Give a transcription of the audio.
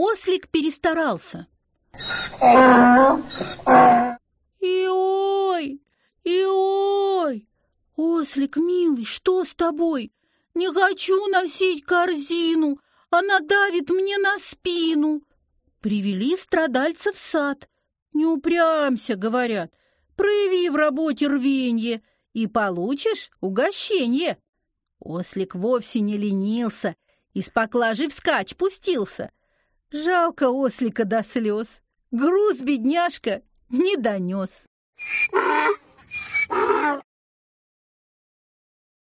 Ослик перестарался. И-ой, и-ой! Ослик, милый, что с тобой? Не хочу носить корзину, она давит мне на спину. Привели страдальца в сад. Не упрямся, говорят, прояви в работе рвенье и получишь угощение. Ослик вовсе не ленился, из поклажи вскачь пустился. Жалко ослика до слез, груз бедняжка не донес.